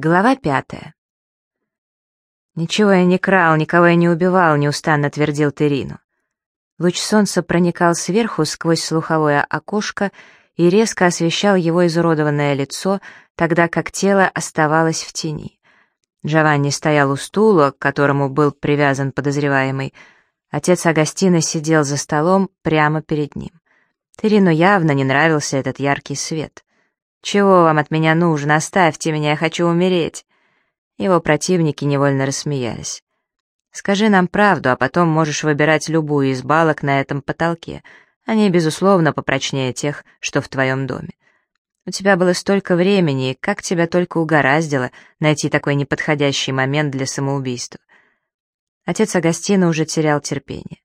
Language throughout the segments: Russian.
Глава пятая. «Ничего я не крал, никого я не убивал», — неустанно твердил Терину. Луч солнца проникал сверху сквозь слуховое окошко и резко освещал его изуродованное лицо, тогда как тело оставалось в тени. Джованни стоял у стула, к которому был привязан подозреваемый. Отец Агастина сидел за столом прямо перед ним. Терину явно не нравился этот яркий свет. «Чего вам от меня нужно? Оставьте меня, я хочу умереть!» Его противники невольно рассмеялись. «Скажи нам правду, а потом можешь выбирать любую из балок на этом потолке. Они, безусловно, попрочнее тех, что в твоем доме. У тебя было столько времени, и как тебя только угораздило найти такой неподходящий момент для самоубийства». Отец Агастина уже терял терпение.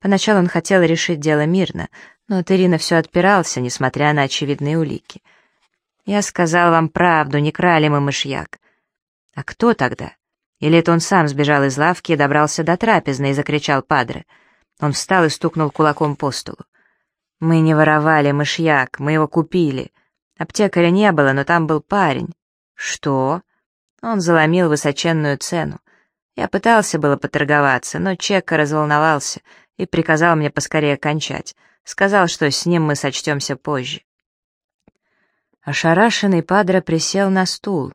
Поначалу он хотел решить дело мирно, но Терина все отпирался, несмотря на очевидные улики — «Я сказал вам правду, не крали мы мышьяк». «А кто тогда?» Или это он сам сбежал из лавки и добрался до трапезной и закричал Падре. Он встал и стукнул кулаком по столу. «Мы не воровали мышьяк, мы его купили. Аптекаря не было, но там был парень». «Что?» Он заломил высоченную цену. Я пытался было поторговаться, но Чекка разволновался и приказал мне поскорее кончать. Сказал, что с ним мы сочтемся позже. Ошарашенный Падре присел на стул.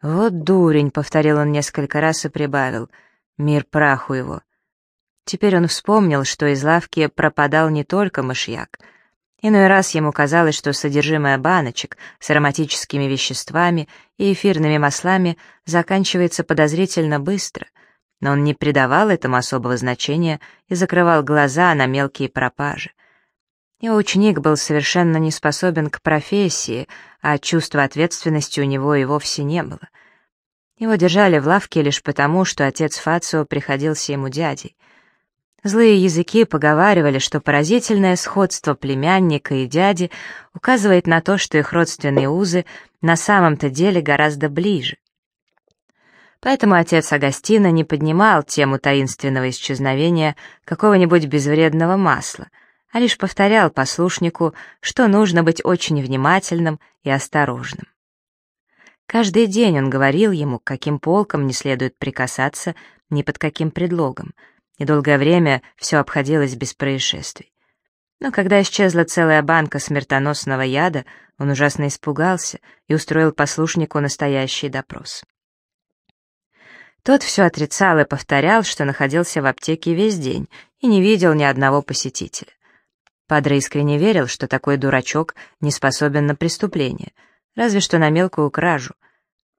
«Вот дурень», — повторил он несколько раз и прибавил. «Мир праху его». Теперь он вспомнил, что из лавки пропадал не только мышьяк. Иной раз ему казалось, что содержимое баночек с ароматическими веществами и эфирными маслами заканчивается подозрительно быстро, но он не придавал этому особого значения и закрывал глаза на мелкие пропажи. Его ученик был совершенно не способен к профессии, а чувства ответственности у него и вовсе не было. Его держали в лавке лишь потому, что отец Фацио приходился ему дядей. Злые языки поговаривали, что поразительное сходство племянника и дяди указывает на то, что их родственные узы на самом-то деле гораздо ближе. Поэтому отец Агастина не поднимал тему таинственного исчезновения какого-нибудь безвредного масла — а лишь повторял послушнику, что нужно быть очень внимательным и осторожным. Каждый день он говорил ему, к каким полкам не следует прикасаться, ни под каким предлогом, и долгое время все обходилось без происшествий. Но когда исчезла целая банка смертоносного яда, он ужасно испугался и устроил послушнику настоящий допрос. Тот все отрицал и повторял, что находился в аптеке весь день и не видел ни одного посетителя. Падре искренне верил, что такой дурачок не способен на преступление, разве что на мелкую кражу.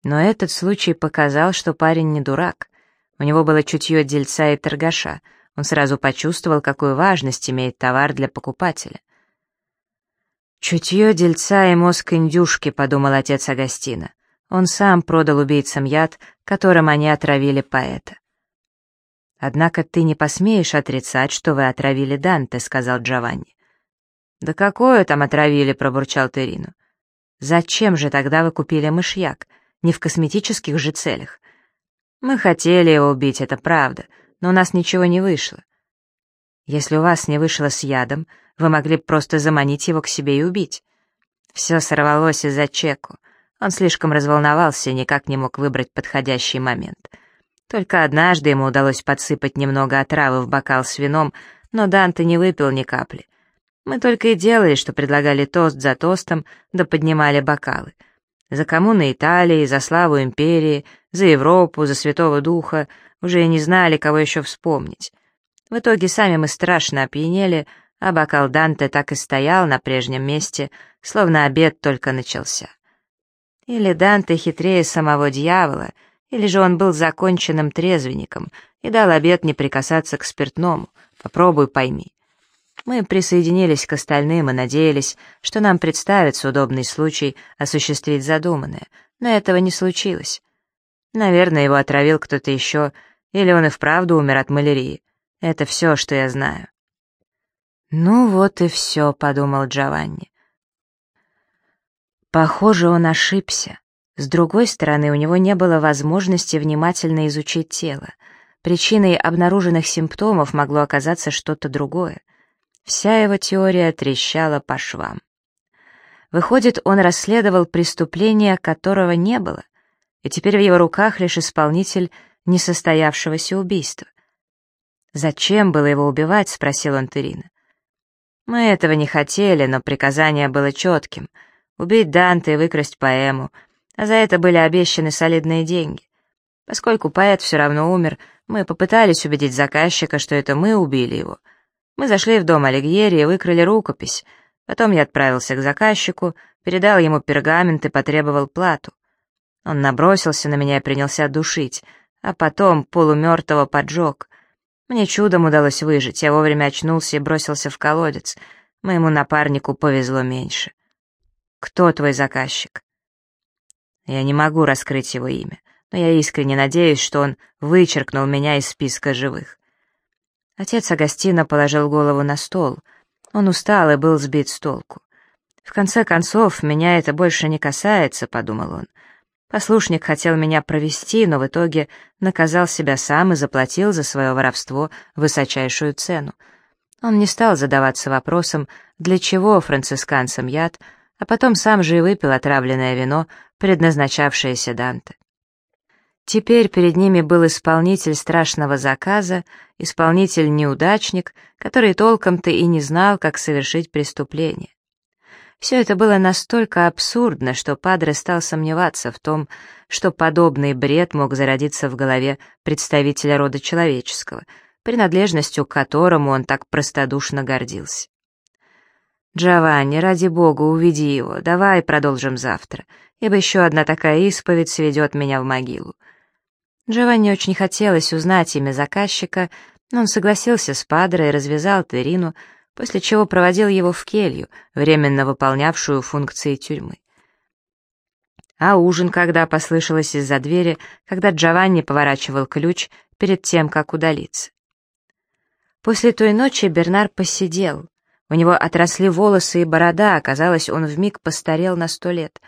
Но этот случай показал, что парень не дурак. У него было чутье дельца и торгаша. Он сразу почувствовал, какую важность имеет товар для покупателя. «Чутье дельца и мозг индюшки», — подумал отец Агастина. Он сам продал убийцам яд, которым они отравили поэта. «Однако ты не посмеешь отрицать, что вы отравили Данте», — сказал Джованни. «Да какое там отравили?» — пробурчал Терину. «Зачем же тогда вы купили мышьяк? Не в косметических же целях?» «Мы хотели его убить, это правда, но у нас ничего не вышло». «Если у вас не вышло с ядом, вы могли бы просто заманить его к себе и убить». Все сорвалось из-за Чеку. Он слишком разволновался и никак не мог выбрать подходящий момент. Только однажды ему удалось подсыпать немного отравы в бокал с вином, но Данте не выпил ни капли. Мы только и делали, что предлагали тост за тостом, да поднимали бокалы. За коммуны Италии, за славу империи, за Европу, за Святого Духа, уже и не знали, кого еще вспомнить. В итоге сами мы страшно опьянели, а бокал Данте так и стоял на прежнем месте, словно обед только начался. Или Данте хитрее самого дьявола, или же он был законченным трезвенником и дал обед не прикасаться к спиртному. Попробуй пойми. Мы присоединились к остальным и надеялись, что нам представится удобный случай осуществить задуманное, но этого не случилось. Наверное, его отравил кто-то еще, или он и вправду умер от малярии. Это все, что я знаю. «Ну вот и все», — подумал Джованни. Похоже, он ошибся. С другой стороны, у него не было возможности внимательно изучить тело. Причиной обнаруженных симптомов могло оказаться что-то другое. Вся его теория трещала по швам. Выходит, он расследовал преступление, которого не было. и теперь в его руках лишь исполнитель несостоявшегося убийства. «Зачем было его убивать?» — спросил он Терина. «Мы этого не хотели, но приказание было четким — убить Данте и выкрасть поэму, а за это были обещаны солидные деньги. Поскольку поэт все равно умер, мы попытались убедить заказчика, что это мы убили его. Мы зашли в дом Алигьери и выкрали рукопись. Потом я отправился к заказчику, передал ему пергамент и потребовал плату. Он набросился на меня и принялся душить, а потом полумертвого поджег. Мне чудом удалось выжить, я вовремя очнулся и бросился в колодец. Моему напарнику повезло меньше. Кто твой заказчик? Я не могу раскрыть его имя, но я искренне надеюсь, что он вычеркнул меня из списка живых. Отец Агастина положил голову на стол. Он устал и был сбит с толку. «В конце концов, меня это больше не касается», — подумал он. Послушник хотел меня провести, но в итоге наказал себя сам и заплатил за свое воровство высочайшую цену. Он не стал задаваться вопросом, для чего францисканцам яд, а потом сам же и выпил отравленное вино, предназначавшееся Данте. Теперь перед ними был исполнитель страшного заказа, исполнитель-неудачник, который толком-то и не знал, как совершить преступление. Все это было настолько абсурдно, что Падре стал сомневаться в том, что подобный бред мог зародиться в голове представителя рода человеческого, принадлежностью к которому он так простодушно гордился. «Джованни, ради бога, уведи его, давай продолжим завтра, ибо еще одна такая исповедь сведет меня в могилу». Джованни очень хотелось узнать имя заказчика, но он согласился с Падре и развязал Терину, после чего проводил его в келью, временно выполнявшую функции тюрьмы. А ужин, когда послышалось из-за двери, когда Джованни поворачивал ключ перед тем, как удалиться. После той ночи Бернар посидел. У него отросли волосы и борода, оказалось, он вмиг постарел на сто лет.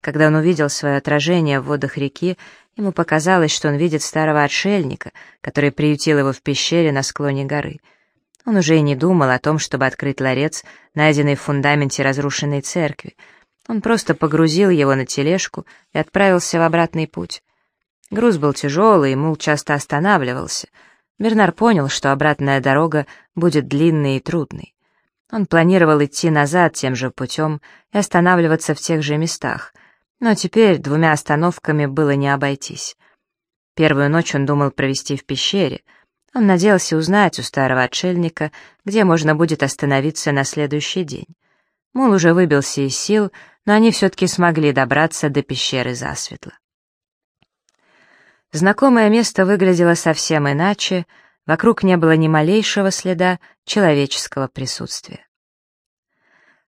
Когда он увидел свое отражение в водах реки, Ему показалось, что он видит старого отшельника, который приютил его в пещере на склоне горы. Он уже и не думал о том, чтобы открыть ларец, найденный в фундаменте разрушенной церкви. Он просто погрузил его на тележку и отправился в обратный путь. Груз был тяжелый, и мул часто останавливался. Бернар понял, что обратная дорога будет длинной и трудной. Он планировал идти назад тем же путем и останавливаться в тех же местах — но теперь двумя остановками было не обойтись. Первую ночь он думал провести в пещере. Он надеялся узнать у старого отшельника, где можно будет остановиться на следующий день. Мул уже выбился из сил, но они все-таки смогли добраться до пещеры засветло. Знакомое место выглядело совсем иначе, вокруг не было ни малейшего следа человеческого присутствия.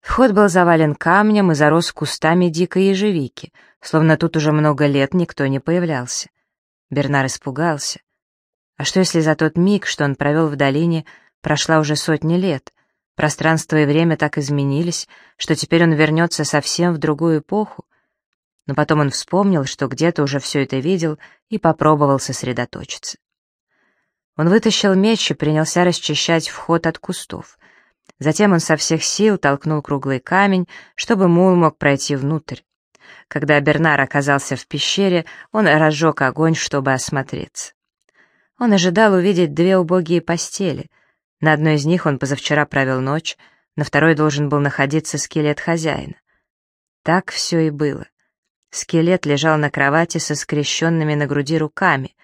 Вход был завален камнем и зарос кустами дикой ежевики, словно тут уже много лет никто не появлялся. Бернар испугался. А что если за тот миг, что он провел в долине, прошла уже сотни лет? Пространство и время так изменились, что теперь он вернется совсем в другую эпоху. Но потом он вспомнил, что где-то уже все это видел, и попробовал сосредоточиться. Он вытащил меч и принялся расчищать вход от кустов. Затем он со всех сил толкнул круглый камень, чтобы мул мог пройти внутрь. Когда Бернар оказался в пещере, он разжег огонь, чтобы осмотреться. Он ожидал увидеть две убогие постели. На одной из них он позавчера провел ночь, на второй должен был находиться скелет хозяина. Так все и было. Скелет лежал на кровати со скрещенными на груди руками.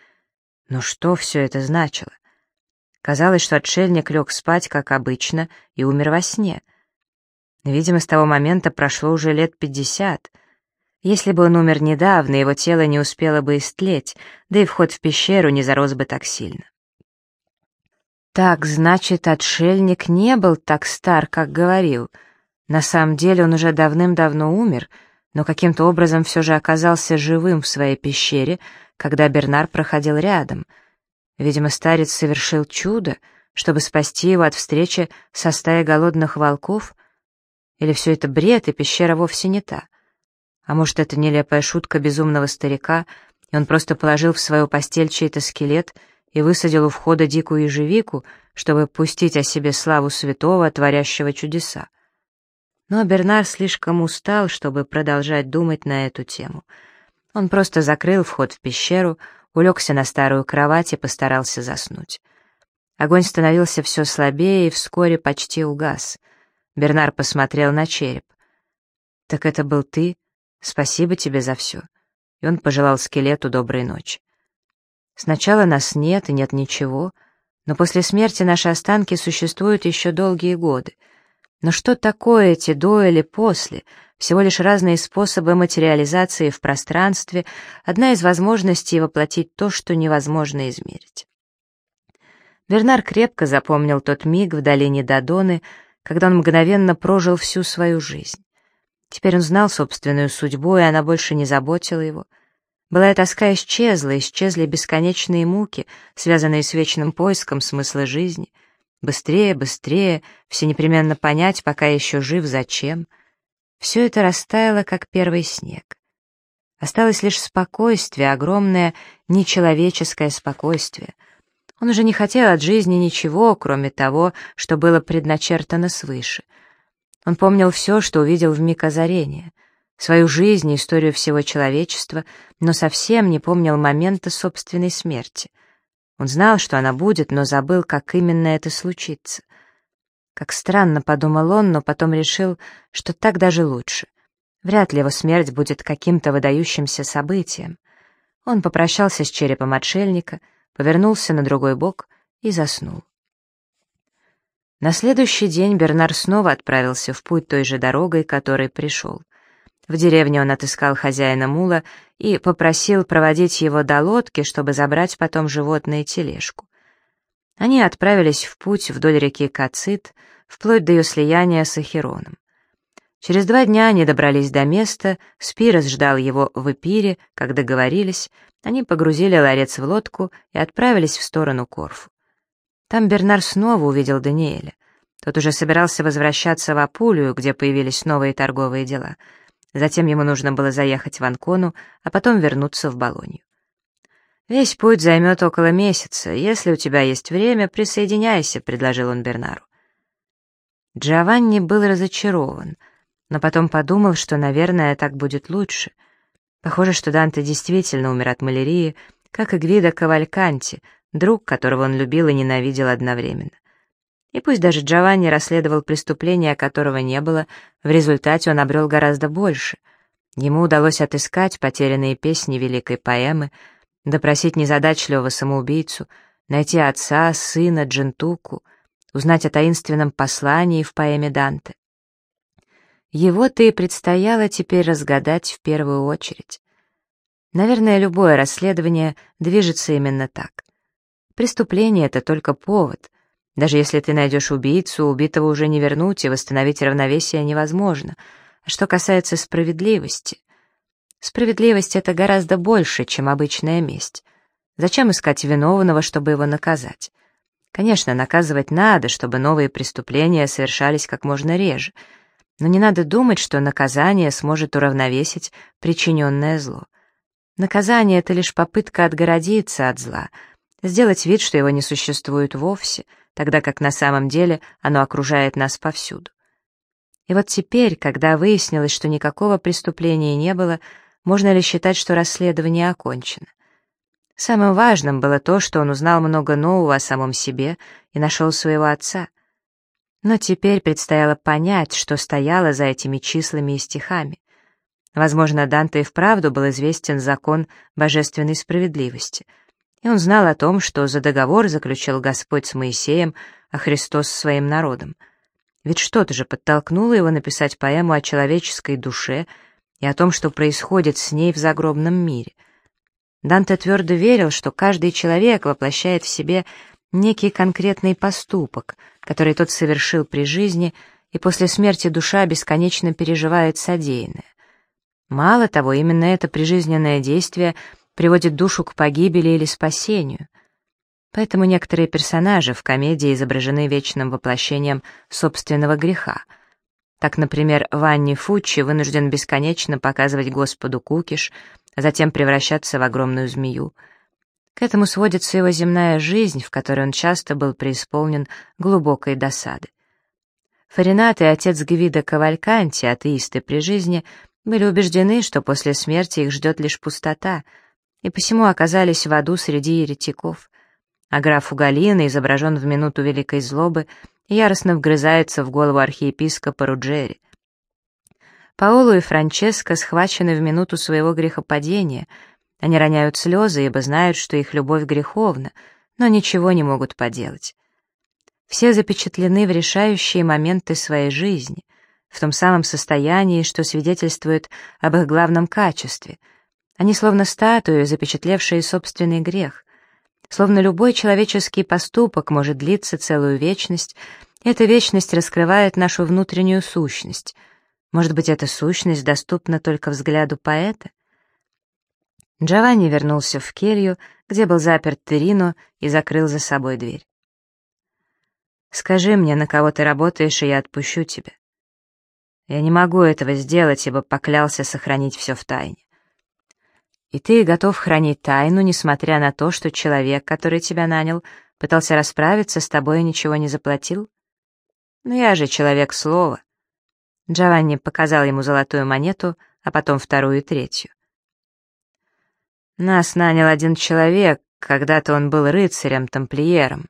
Но что все это значило? Казалось, что отшельник лег спать, как обычно, и умер во сне. Видимо, с того момента прошло уже лет пятьдесят. Если бы он умер недавно, его тело не успело бы истлеть, да и вход в пещеру не зарос бы так сильно. Так, значит, отшельник не был так стар, как говорил. На самом деле он уже давным-давно умер, но каким-то образом все же оказался живым в своей пещере, когда Бернар проходил рядом — Видимо, старец совершил чудо, чтобы спасти его от встречи со стаей голодных волков? Или все это бред, и пещера вовсе не та? А может, это нелепая шутка безумного старика, и он просто положил в свою постель чей-то скелет и высадил у входа дикую ежевику, чтобы пустить о себе славу святого, творящего чудеса? Но Бернар слишком устал, чтобы продолжать думать на эту тему. Он просто закрыл вход в пещеру, улегся на старую кровать и постарался заснуть. Огонь становился все слабее и вскоре почти угас. Бернар посмотрел на череп. «Так это был ты? Спасибо тебе за все». И он пожелал скелету доброй ночи. «Сначала нас нет и нет ничего, но после смерти наши останки существуют еще долгие годы. Но что такое эти до или после? Всего лишь разные способы материализации в пространстве, одна из возможностей воплотить то, что невозможно измерить. Бернар крепко запомнил тот миг в долине Дадоны, когда он мгновенно прожил всю свою жизнь. Теперь он знал собственную судьбу, и она больше не заботила его. Былая тоска исчезла, исчезли бесконечные муки, связанные с вечным поиском смысла жизни. Быстрее, быстрее, все непременно понять, пока еще жив, зачем. Все это растаяло, как первый снег. Осталось лишь спокойствие, огромное нечеловеческое спокойствие — он уже не хотел от жизни ничего, кроме того, что было предначертано свыше. Он помнил все, что увидел в миг озарения, свою жизнь и историю всего человечества, но совсем не помнил момента собственной смерти. Он знал, что она будет, но забыл, как именно это случится. Как странно, подумал он, но потом решил, что так даже лучше. Вряд ли его смерть будет каким-то выдающимся событием. Он попрощался с черепом отшельника — повернулся на другой бок и заснул. На следующий день Бернар снова отправился в путь той же дорогой, которой пришел. В деревне он отыскал хозяина мула и попросил проводить его до лодки, чтобы забрать потом животное и тележку. Они отправились в путь вдоль реки Кацит, вплоть до ее слияния с Ахероном. Через два дня они добрались до места, Спирос ждал его в Эпире, как договорились, они погрузили ларец в лодку и отправились в сторону Корфу. Там Бернар снова увидел Даниэля. Тот уже собирался возвращаться в Апулию, где появились новые торговые дела. Затем ему нужно было заехать в Анкону, а потом вернуться в Болонью. «Весь путь займет около месяца. Если у тебя есть время, присоединяйся», — предложил он Бернару. Джованни был разочарован, но потом подумал, что, наверное, так будет лучше — Похоже, что Данте действительно умер от малярии, как и Гвида Кавальканти, друг, которого он любил и ненавидел одновременно. И пусть даже Джованни расследовал преступление, которого не было, в результате он обрел гораздо больше. Ему удалось отыскать потерянные песни великой поэмы, допросить незадачливого самоубийцу, найти отца, сына, Джентуку, узнать о таинственном послании в поэме Данте. Его-то и предстояло теперь разгадать в первую очередь. Наверное, любое расследование движется именно так. Преступление — это только повод. Даже если ты найдешь убийцу, убитого уже не вернуть и восстановить равновесие невозможно. А что касается справедливости? Справедливость — это гораздо больше, чем обычная месть. Зачем искать виновного, чтобы его наказать? Конечно, наказывать надо, чтобы новые преступления совершались как можно реже — но не надо думать, что наказание сможет уравновесить причиненное зло. Наказание — это лишь попытка отгородиться от зла, сделать вид, что его не существует вовсе, тогда как на самом деле оно окружает нас повсюду. И вот теперь, когда выяснилось, что никакого преступления не было, можно ли считать, что расследование окончено? Самым важным было то, что он узнал много нового о самом себе и нашел своего отца. Но теперь предстояло понять, что стояло за этими числами и стихами. Возможно, Данте и вправду был известен закон божественной справедливости, и он знал о том, что за договор заключил Господь с Моисеем, а Христос с своим народом. Ведь что-то же подтолкнуло его написать поэму о человеческой душе и о том, что происходит с ней в загробном мире. Данте твердо верил, что каждый человек воплощает в себе некий конкретный поступок, который тот совершил при жизни, и после смерти душа бесконечно переживает содеянное. Мало того, именно это прижизненное действие приводит душу к погибели или спасению. Поэтому некоторые персонажи в комедии изображены вечным воплощением собственного греха. Так, например, Ванни Фуччи вынужден бесконечно показывать Господу кукиш, а затем превращаться в огромную змею — к этому сводится его земная жизнь, в которой он часто был преисполнен глубокой досады. Фаринат и отец Гвида Кавальканти, атеисты при жизни, были убеждены, что после смерти их ждет лишь пустота, и посему оказались в аду среди еретиков. А граф Уголина изображен в минуту великой злобы яростно вгрызается в голову архиепископа Руджери. Паоло и Франческо схвачены в минуту своего грехопадения. Они роняют слезы, ибо знают, что их любовь греховна, но ничего не могут поделать. Все запечатлены в решающие моменты своей жизни, в том самом состоянии, что свидетельствует об их главном качестве. Они словно статуи, запечатлевшие собственный грех. Словно любой человеческий поступок может длиться целую вечность, эта вечность раскрывает нашу внутреннюю сущность. Может быть, эта сущность доступна только взгляду поэта? Джованни вернулся в келью, где был заперт Терино, и закрыл за собой дверь. «Скажи мне, на кого ты работаешь, и я отпущу тебя». «Я не могу этого сделать, ибо поклялся сохранить все в тайне». «И ты готов хранить тайну, несмотря на то, что человек, который тебя нанял, пытался расправиться с тобой и ничего не заплатил?» «Но я же человек слова». Джованни показал ему золотую монету, а потом вторую и третью. Нас нанял один человек, когда-то он был рыцарем-тамплиером.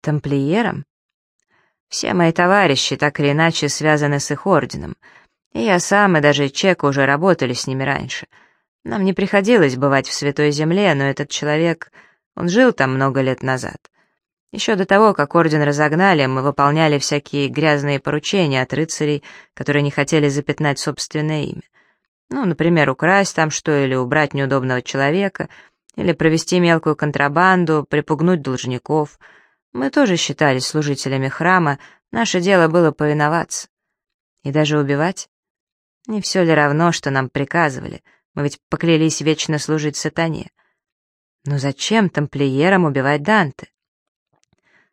Тамплиером? Все мои товарищи так или иначе связаны с их орденом. И я сам, и даже Чек уже работали с ними раньше. Нам не приходилось бывать в Святой Земле, но этот человек, он жил там много лет назад. Еще до того, как орден разогнали, мы выполняли всякие грязные поручения от рыцарей, которые не хотели запятнать собственное имя. Ну, например, украсть там что, или убрать неудобного человека, или провести мелкую контрабанду, припугнуть должников. Мы тоже считались служителями храма, наше дело было повиноваться. И даже убивать? Не все ли равно, что нам приказывали? Мы ведь поклялись вечно служить сатане. Но зачем тамплиерам убивать Данте?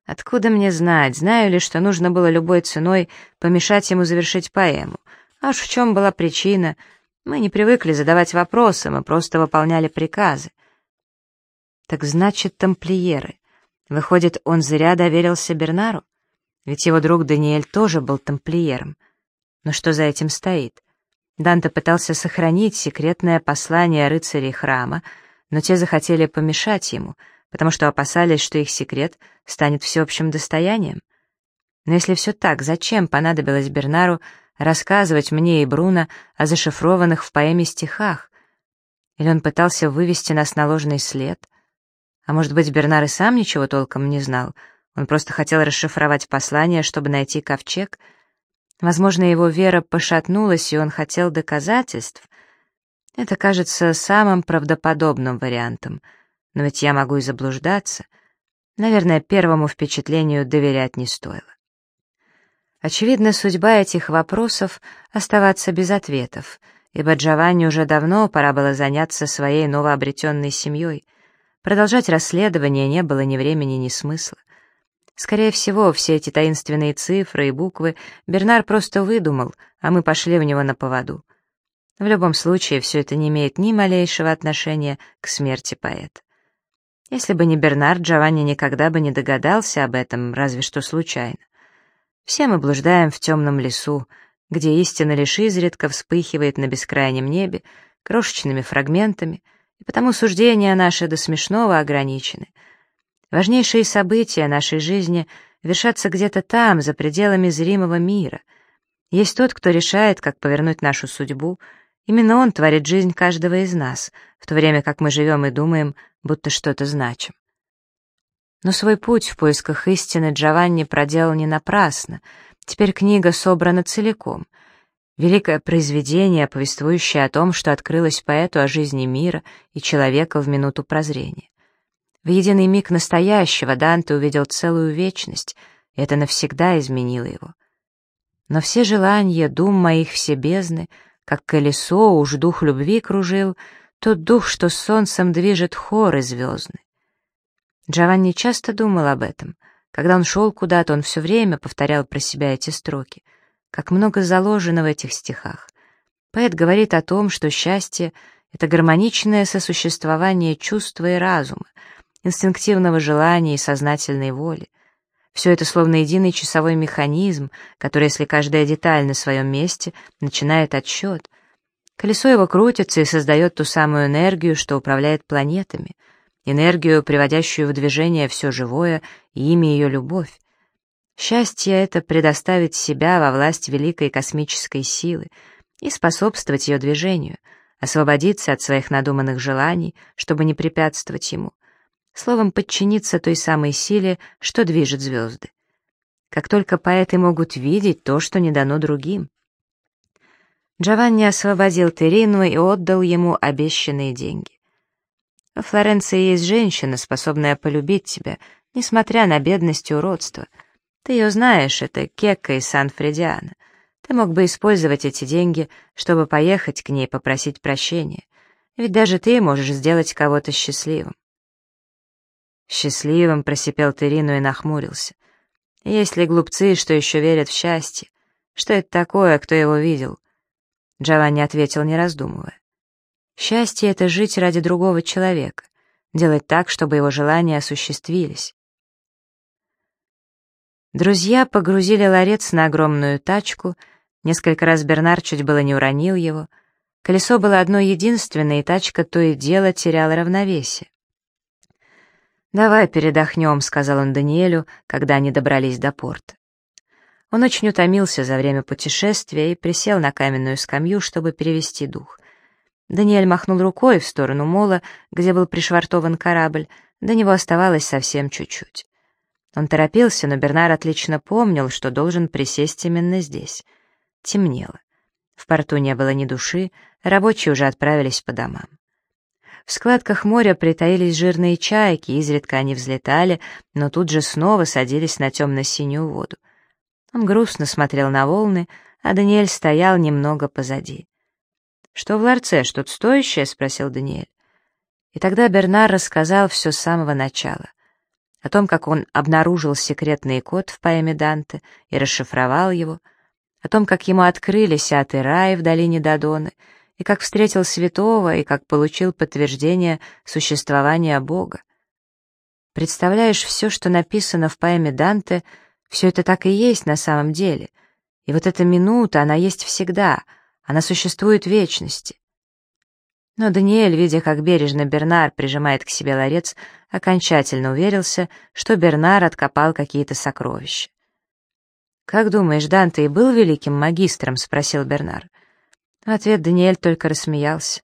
Откуда мне знать, знаю ли, что нужно было любой ценой помешать ему завершить поэму? Аж в чем была причина — мы не привыкли задавать вопросы, мы просто выполняли приказы. Так значит, тамплиеры. Выходит, он зря доверился Бернару? Ведь его друг Даниэль тоже был тамплиером. Но что за этим стоит? Данте пытался сохранить секретное послание рыцарей храма, но те захотели помешать ему, потому что опасались, что их секрет станет всеобщим достоянием. Но если все так, зачем понадобилось Бернару рассказывать мне и Бруно о зашифрованных в поэме стихах? Или он пытался вывести нас на ложный след? А может быть, Бернар и сам ничего толком не знал? Он просто хотел расшифровать послание, чтобы найти ковчег? Возможно, его вера пошатнулась, и он хотел доказательств? Это кажется самым правдоподобным вариантом. Но ведь я могу и заблуждаться. Наверное, первому впечатлению доверять не стоило. Очевидно, судьба этих вопросов — оставаться без ответов, ибо Джованни уже давно пора было заняться своей новообретенной семьей. Продолжать расследование не было ни времени, ни смысла. Скорее всего, все эти таинственные цифры и буквы Бернар просто выдумал, а мы пошли в него на поводу. В любом случае, все это не имеет ни малейшего отношения к смерти поэта. Если бы не Бернар, Джованни никогда бы не догадался об этом, разве что случайно. Все мы блуждаем в темном лесу, где истина лишь изредка вспыхивает на бескрайнем небе крошечными фрагментами, и потому суждения наши до смешного ограничены. Важнейшие события нашей жизни вершатся где-то там, за пределами зримого мира. Есть тот, кто решает, как повернуть нашу судьбу. Именно он творит жизнь каждого из нас, в то время как мы живем и думаем, будто что-то значим. Но свой путь в поисках истины Джованни проделал не напрасно. Теперь книга собрана целиком. Великое произведение, повествующее о том, что открылось поэту о жизни мира и человека в минуту прозрения. В единый миг настоящего Данте увидел целую вечность, и это навсегда изменило его. Но все желания, дум моих все бездны, как колесо уж дух любви кружил, тот дух, что солнцем движет хоры звездны. Джованни часто думал об этом. Когда он шел куда-то, он все время повторял про себя эти строки. Как много заложено в этих стихах. Поэт говорит о том, что счастье — это гармоничное сосуществование чувства и разума, инстинктивного желания и сознательной воли. Все это словно единый часовой механизм, который, если каждая деталь на своем месте, начинает отсчет. Колесо его крутится и создает ту самую энергию, что управляет планетами, энергию, приводящую в движение все живое, и имя ее любовь. Счастье — это предоставить себя во власть великой космической силы и способствовать ее движению, освободиться от своих надуманных желаний, чтобы не препятствовать ему, словом, подчиниться той самой силе, что движет звезды. Как только поэты могут видеть то, что не дано другим. Джованни освободил Терину и отдал ему обещанные деньги. В Флоренции есть женщина, способная полюбить тебя, несмотря на бедность и уродство. Ты ее знаешь, это Кекка из Сан-Фредиана. Ты мог бы использовать эти деньги, чтобы поехать к ней попросить прощения. Ведь даже ты можешь сделать кого-то счастливым. Счастливым просипел Терину и нахмурился. Есть ли глупцы, что еще верят в счастье? Что это такое, кто его видел? Джованни ответил, не раздумывая. Счастье — это жить ради другого человека, делать так, чтобы его желания осуществились. Друзья погрузили ларец на огромную тачку, несколько раз Бернар чуть было не уронил его. Колесо было одно единственное, и тачка то и дело теряла равновесие. «Давай передохнем», — сказал он Даниэлю, когда они добрались до порта. Он очень утомился за время путешествия и присел на каменную скамью, чтобы перевести дух. Даниэль махнул рукой в сторону мола, где был пришвартован корабль, до него оставалось совсем чуть-чуть. Он торопился, но Бернар отлично помнил, что должен присесть именно здесь. Темнело. В порту не было ни души, рабочие уже отправились по домам. В складках моря притаились жирные чайки, изредка они взлетали, но тут же снова садились на темно-синюю воду. Он грустно смотрел на волны, а Даниэль стоял немного позади. «Что в ларце, что-то стоящее?» — спросил Даниэль. И тогда Бернар рассказал все с самого начала. О том, как он обнаружил секретный код в поэме Данте и расшифровал его, о том, как ему открыли сятый рай в долине Дадоны, и как встретил святого, и как получил подтверждение существования Бога. Представляешь, все, что написано в поэме Данте — все это так и есть на самом деле. И вот эта минута, она есть всегда, она существует в вечности. Но Даниэль, видя, как бережно Бернар прижимает к себе ларец, окончательно уверился, что Бернар откопал какие-то сокровища. «Как думаешь, Данте и был великим магистром?» — спросил Бернар. В ответ Даниэль только рассмеялся.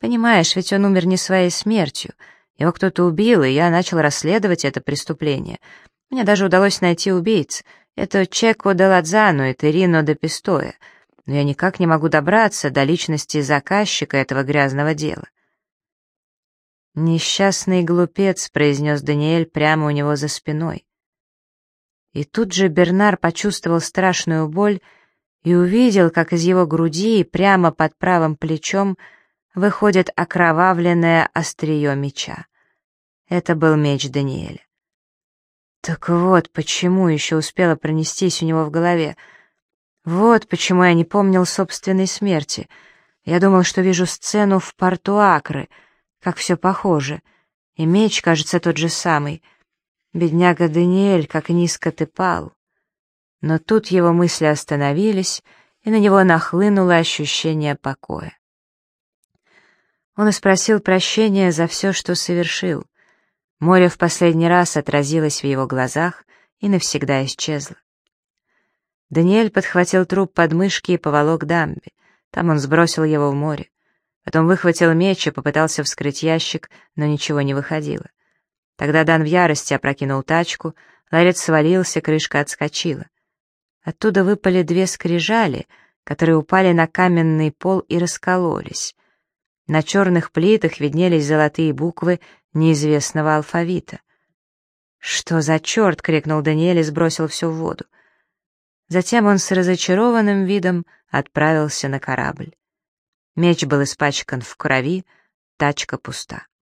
«Понимаешь, ведь он умер не своей смертью. Его кто-то убил, и я начал расследовать это преступление. Мне даже удалось найти убийц. Это Чеко де Ладзану и Терино де Пистоя. Но я никак не могу добраться до личности заказчика этого грязного дела. «Несчастный глупец», — произнес Даниэль прямо у него за спиной. И тут же Бернар почувствовал страшную боль и увидел, как из его груди прямо под правым плечом выходит окровавленное острие меча. Это был меч Даниэля. Так вот, почему еще успела пронестись у него в голове. Вот почему я не помнил собственной смерти. Я думал, что вижу сцену в порту Акры, как все похоже. И меч, кажется, тот же самый. Бедняга Даниэль, как низко ты пал. Но тут его мысли остановились, и на него нахлынуло ощущение покоя. Он и спросил прощения за все, что совершил. Море в последний раз отразилось в его глазах и навсегда исчезло. Даниэль подхватил труп под мышки и поволок дамби. Там он сбросил его в море. Потом выхватил меч и попытался вскрыть ящик, но ничего не выходило. Тогда Дан в ярости опрокинул тачку, ларец свалился, крышка отскочила. Оттуда выпали две скрижали, которые упали на каменный пол и раскололись. На черных плитах виднелись золотые буквы неизвестного алфавита. «Что за черт?» — крикнул Даниэль и сбросил все в воду. Затем он с разочарованным видом отправился на корабль. Меч был испачкан в крови, тачка пуста.